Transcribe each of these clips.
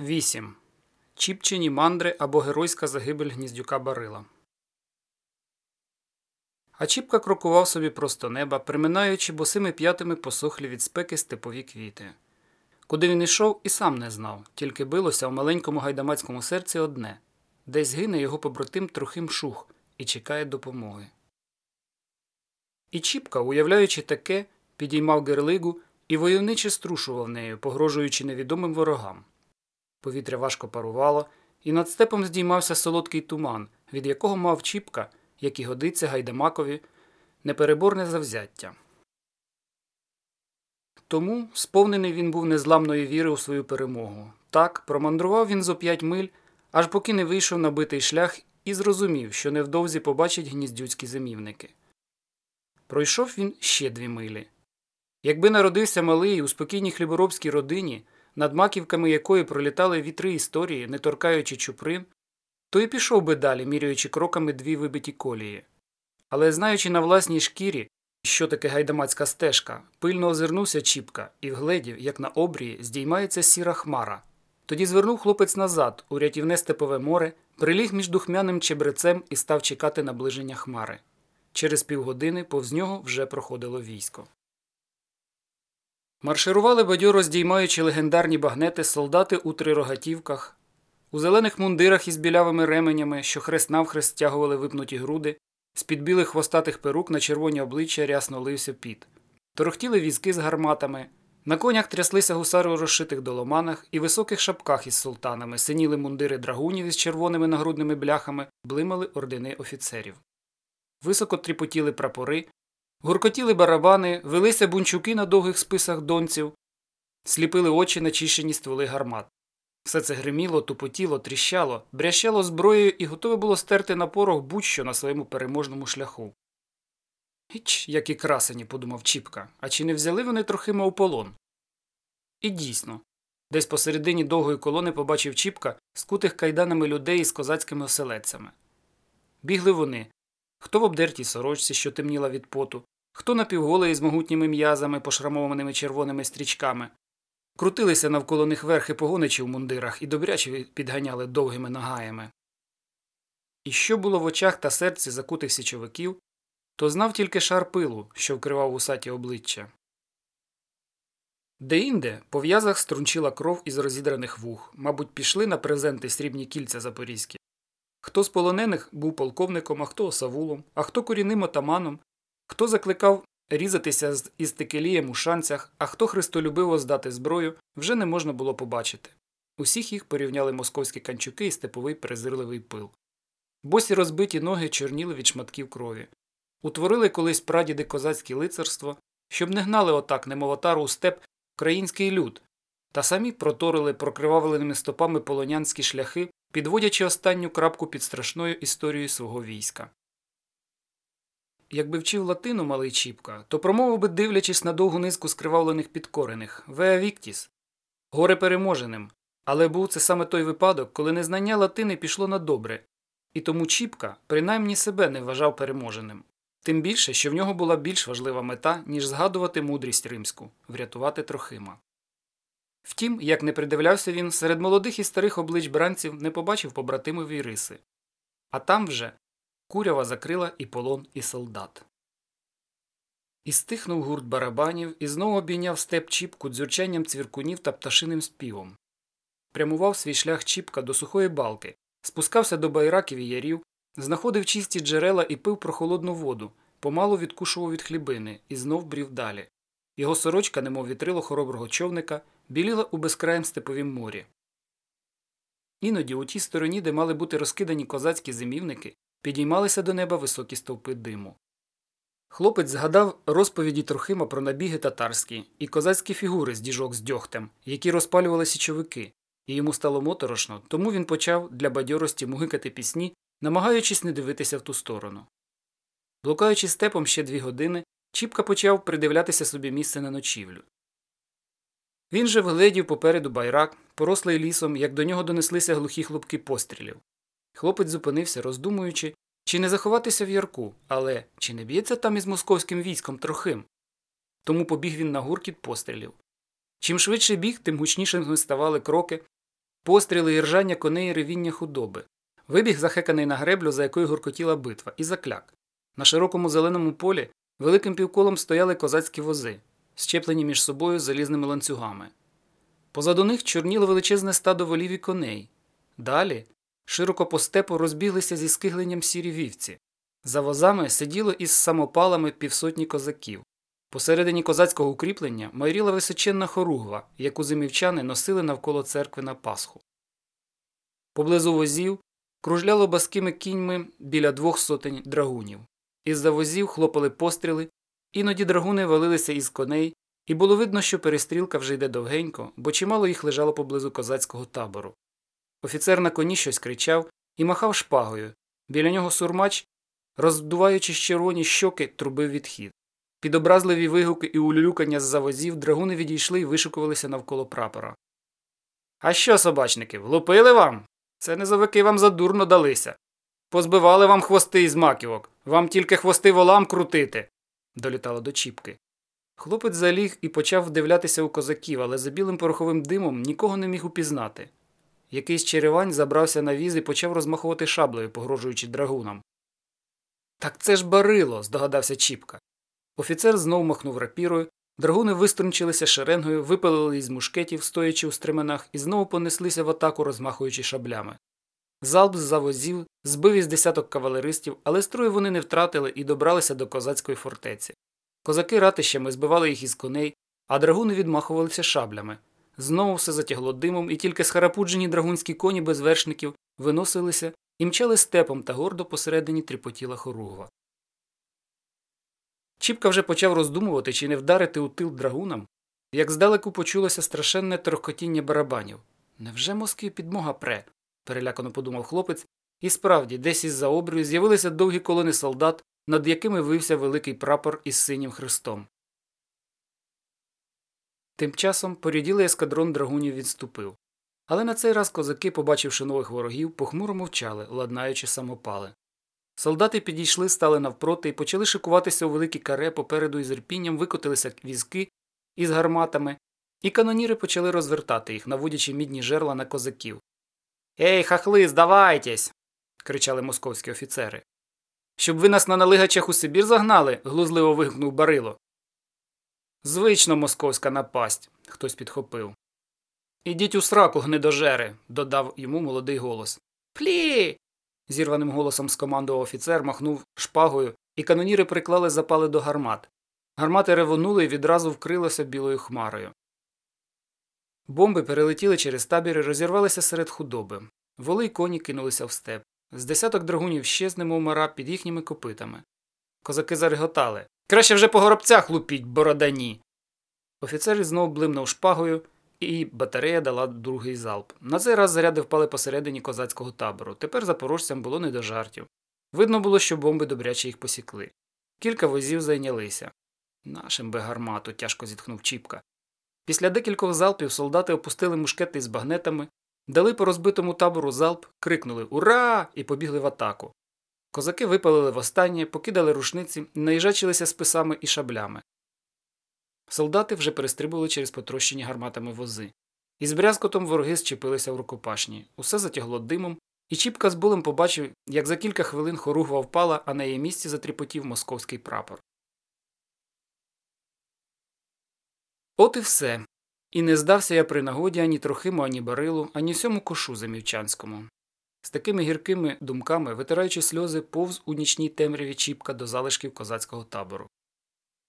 8. Чіпчені мандри або геройська загибель гніздюка Барила. А Чіпка крокував собі просто неба, приминаючи босими п'ятими посохлі від спеки степові квіти. Куди він йшов, і сам не знав, тільки билося в маленькому гайдамацькому серці одне десь гине його побратим трохим шух і чекає допомоги. І Чіпка, уявляючи таке, підіймав герлигу і войовниче струшував нею, погрожуючи невідомим ворогам. Повітря важко парувало, і над степом здіймався солодкий туман, від якого мав Чіпка, як і годиться гайдамакові, непереборне завзяття. Тому сповнений він був незламної віри у свою перемогу. Так, промандрував він зо п'ять миль, аж поки не вийшов на битий шлях і зрозумів, що невдовзі побачить гніздюцькі зимівники. Пройшов він ще дві милі. Якби народився малий у спокійній хліборобській родині, над маківками якої пролітали вітри історії, не торкаючи чуприн, то й пішов би далі, міряючи кроками дві вибиті колії. Але знаючи на власній шкірі, що таке гайдамацька стежка, пильно озирнувся Чіпка і вгледів, як на обрії здіймається сіра хмара. Тоді звернув хлопець назад у рятівне степове море, приліг між духмяним чебрецем і став чекати наближення хмари. Через півгодини повз нього вже проходило військо. Марширували бадьоро здіймаючи легендарні багнети солдати у трирогатівках, у зелених мундирах із білявими ременями, що хрест навхрест стягували випнуті груди, з під білих хвостатих перук на червоні обличчя рясно лився піт. Торохтіли візки з гарматами, на конях тряслися гусари у розшитих доломанах і високих шапках із султанами, синіли мундири драгунів із червоними нагрудними бляхами, блимали ордени офіцерів. Високо тріпотіли прапори, гуркотіли барабани, велися бунчуки на довгих списах донців, сліпили очі начищені стволи гармат. Все це гриміло, тупотіло, тріщало, брящало зброєю і готове було стерти на порох будь-що на своєму переможному шляху. Іч, які красені, подумав Чіпка, а чи не взяли вони трохима у полон? І дійсно, десь посередині довгої колони побачив Чіпка скутих кайданами людей із козацькими оселедцями. Бігли вони хто в обдертій сорочці, що темніла від поту, хто напівголий з могутніми м'язами, пошрамованими червоними стрічками, крутилися навколо них верхи погоничі в мундирах і добряче підганяли довгими нагаями. І що було в очах та серці закутих січовиків, то знав тільки шар пилу, що вкривав усаті обличчя. Деінде по в'язах струнчила кров із розідраних вух, мабуть, пішли на презенти срібні кільця запорізькі. Хто з полонених був полковником, а хто осавулом, а хто корінним отаманом, хто закликав різатися з істекелієм у шанцях, а хто христолюбиво здати зброю, вже не можна було побачити. Усіх їх порівняли московські канчуки і степовий презирливий пил. Босі розбиті ноги чорніли від шматків крові. Утворили колись прадіди козацьке лицарство, щоб не гнали отак немовотару у степ український люд, та самі проторили прокривавленими стопами полонянські шляхи, підводячи останню крапку під страшною історією свого війська. Якби вчив латину малий Чіпка, то промовив би, дивлячись на довгу низку скривавлених підкорених Веа Віктіс, горе переможеним. Але був це саме той випадок, коли незнання латини пішло на добре, і тому Чіпка принаймні себе не вважав переможеним. Тим більше, що в нього була більш важлива мета, ніж згадувати мудрість римську врятувати Трохима. Втім, як не придивлявся він, серед молодих і старих облич бранців не побачив побратимові риси. А там вже курява закрила і полон, і солдат. І стихнув гурт барабанів і знову обійняв степ Чіпку дзюрчанням цвіркунів та пташиним співом. Прямував свій шлях Чіпка до сухої балки, спускався до байраків і ярів, знаходив чисті джерела і пив прохолодну воду, помалу відкушував від хлібини і знов брів далі. Його сорочка, немов вітрило хороброго човника, біліла у безкраєм степовім морі. Іноді у тій стороні, де мали бути розкидані козацькі зимівники, підіймалися до неба високі стовпи диму. Хлопець згадав розповіді Трохима про набіги татарські і козацькі фігури з діжок з дьогтем, які розпалювали січовики, і йому стало моторошно, тому він почав для бадьорості мугикати пісні, намагаючись не дивитися в ту сторону. Блукаючи степом ще дві години, Чіпка почав придивлятися собі місце на ночівлю. Він же вгледів попереду байрак, порослий лісом, як до нього донеслися глухі хлопки пострілів. Хлопець зупинився, роздумуючи, чи не заховатися в ярку, але чи не б'ється там із московським військом трохим. Тому побіг він на гуркіт пострілів. Чим швидше біг, тим гучнішими ставали кроки, постріли і ржання коней і ревіння худоби. Вибіг захеканий на греблю, за якою гуркотіла битва, і закляк. На широкому зеленому полі великим півколом стояли козацькі вози, щеплені між собою залізними ланцюгами. Позаду них чорніло величезне стадо волів і коней. Далі широко по степу розбіглися зі скигленням сірі вівці. За возами сиділо із самопалами півсотні козаків. Посередині козацького укріплення майріла височенна хоругва, яку зимівчани носили навколо церкви на Пасху. Поблизу возів кружляло баскими кіньми біля двох сотень драгунів. Із-за возів хлопали постріли, іноді драгуни валилися із коней, і було видно, що перестрілка вже йде довгенько, бо чимало їх лежало поблизу козацького табору. Офіцер на коні щось кричав і махав шпагою. Біля нього сурмач, роздуваючи червоні щоки, трубив відхід. Під образливі вигуки і улюлюкання з завозів драгуни відійшли і вишукувалися навколо прапора. А що, собачники, влупили вам? Це низовики вам задурно далися. Позбивали вам хвости із маківок, вам тільки хвости волам крутити. долітало до Чіпки. Хлопець заліг і почав вдивлятися у козаків, але за білим пороховим димом нікого не міг упізнати. Якийсь черевань забрався на віз і почав розмахувати шаблею, погрожуючи драгунам. Так це ж барило, здогадався Чіпка. Офіцер знов махнув рапірою, драгуни виструнчилися шеренгою, випалили із мушкетів, стоячи у стременах, і знову понеслися в атаку, розмахуючи шаблями. Залп з завозів збив із десяток кавалеристів, але строю вони не втратили і добралися до козацької фортеці. Козаки ратищами збивали їх із коней, а драгуни відмахувалися шаблями. Знову все затягло димом, і тільки схарапуджені драгунські коні без вершників виносилися і мчали степом та гордо посередині тріпотіла хоругва. Чіпка вже почав роздумувати, чи не вдарити у тил драгунам, як здалеку почулося страшенне торкотіння барабанів. Невже Москві підмога пре? перелякано подумав хлопець, і справді, десь із за обрію з'явилися довгі колони солдат, над якими вився великий прапор із синім хрестом. Тим часом поряділий ескадрон драгунів відступив. Але на цей раз козаки, побачивши нових ворогів, похмуро мовчали, ладнаючи самопали. Солдати підійшли, стали навпроти і почали шикуватися у великі каре попереду із рпінням викотилися візки із гарматами, і каноніри почали розвертати їх, наводячи мідні жерла на козаків. Ей, хахли, здавайтесь. кричали московські офіцери. Щоб ви нас на налигачах у Сибір загнали. глузливо вигукнув Барило. Звично московська напасть, хтось підхопив. Ідіть у сраку, гнидожери, додав йому молодий голос. Плі. зірваним голосом скомандував офіцер, махнув шпагою, і каноніри приклали запали до гармат. Гармати ревонули і відразу вкрилося білою хмарою. Бомби перелетіли через табір і розірвалися серед худоби. Воли й коні кинулися в степ. З десяток драгунів щезне, мов мара під їхніми копитами. Козаки зареготали. Краще вже по горобцях лупіть, бородані. Офіцер знов блимнув шпагою, і батарея дала другий залп. На цей раз заряди впали посередині козацького табору. Тепер запорожцям було не до жартів. Видно було, що бомби добряче їх посікли. Кілька возів зайнялися. Нашим би гармату, тяжко зітхнув Чіпка. Після декількох залпів солдати опустили мушкети з багнетами, дали по розбитому табору залп, крикнули Ура! і побігли в атаку. Козаки випалили востаннє, покидали рушниці, наїжачилися списами і шаблями. Солдати вже перестрибували через потрощені гарматами вози. Із брязкотом вороги зчепилися в рукопашні. Усе затягло димом, і Чіпка з болем побачив, як за кілька хвилин хоругва впала, а на її місці затріпотів московський прапор. От і все. І не здався я при нагоді ані Трохиму, ані Барилу, ані всьому кошу замівчанському. З такими гіркими думками, витираючи сльози, повз у нічній темряві Чіпка до залишків козацького табору.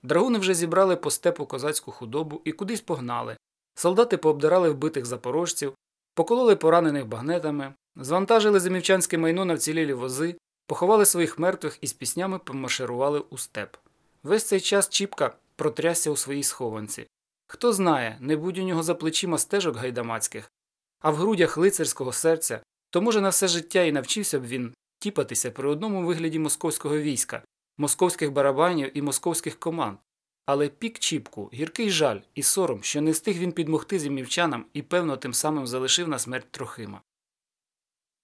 Драгуни вже зібрали по степу козацьку худобу і кудись погнали. Солдати пообдирали вбитих запорожців, покололи поранених багнетами, звантажили замівчанське майно на вцілілі вози, поховали своїх мертвих і з піснями помаширували у степ. Весь цей час Чіпка протрясся у своїй схованці. Хто знає, не будь у нього за плечима стежок гайдамацьких, а в грудях лицарського серця, то, може, на все життя і навчився б він тіпатися при одному вигляді московського війська, московських барабанів і московських команд. Але пік Чіпку, гіркий жаль і сором, що не встиг він підмогти зімівчанам і, певно, тим самим залишив на смерть Трохима.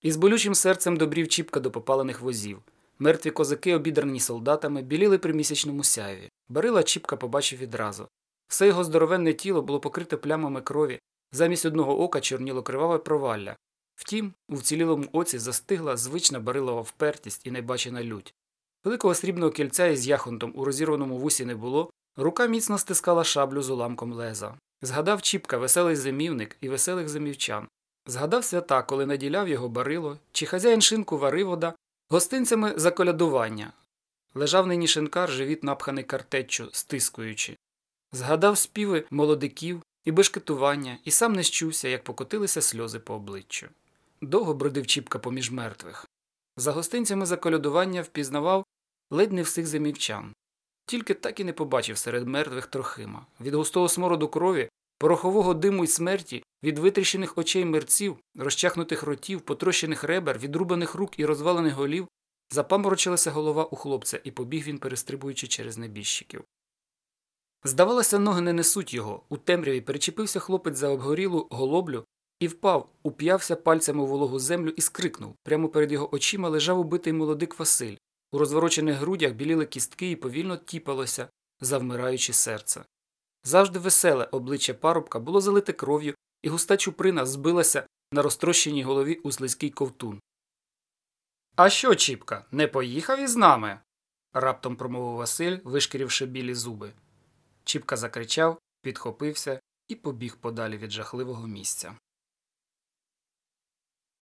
Із болючим серцем добрів Чіпка до попалених возів. Мертві козаки, обідрані солдатами, біліли при місячному сяйві. Барила Чіпка побачив відразу. Все його здоровенне тіло було покрите плямами крові, Замість одного ока чорніло криваве провалля. Втім, у вцілілому оці застигла звична барилова впертість і небачена лють. Великого срібного кільця із яхонтом у розірваному вусі не було, рука міцно стискала шаблю з уламком леза. Згадав Чіпка веселий зимівник і веселих зимівчан. Згадав свята, коли наділяв його барило, чи хазяїн шинку варивода, гостинцями за колядування. Лежав нині шинкар, живіт напханий картеччю, стискуючи. Згадав співи молодиків і бешкетування, і сам не щувся, як покотилися сльози по обличчю. Довго бродив Чіпка поміж мертвих. За гостинцями за колядування впізнавав ледь не всіх зимівчан. Тільки так і не побачив серед мертвих трохима. Від густого смороду крові, порохового диму й смерті, від витріщених очей мерців, розчахнутих ротів, потрощених ребер, відрубаних рук і розвалених голів, запаморочилася голова у хлопця, і побіг він, перестрибуючи через небіжчиків. Здавалося, ноги не несуть його. У темряві перечепився хлопець за обгорілу голоблю і впав, уп'явся пальцями у вологу землю і скрикнув. Прямо перед його очима лежав убитий молодик Василь. У розворочених грудях біліли кістки і повільно тіпалося, завмираючи серце. Завжди веселе обличчя парубка було залите кров'ю, і густа чуприна збилася на розтрощеній голові у слизький ковтун. А що, Чіпка, не поїхав із нами? раптом промовив Василь, вишкіривши білі зуби. Чіпка закричав, підхопився і побіг подалі від жахливого місця.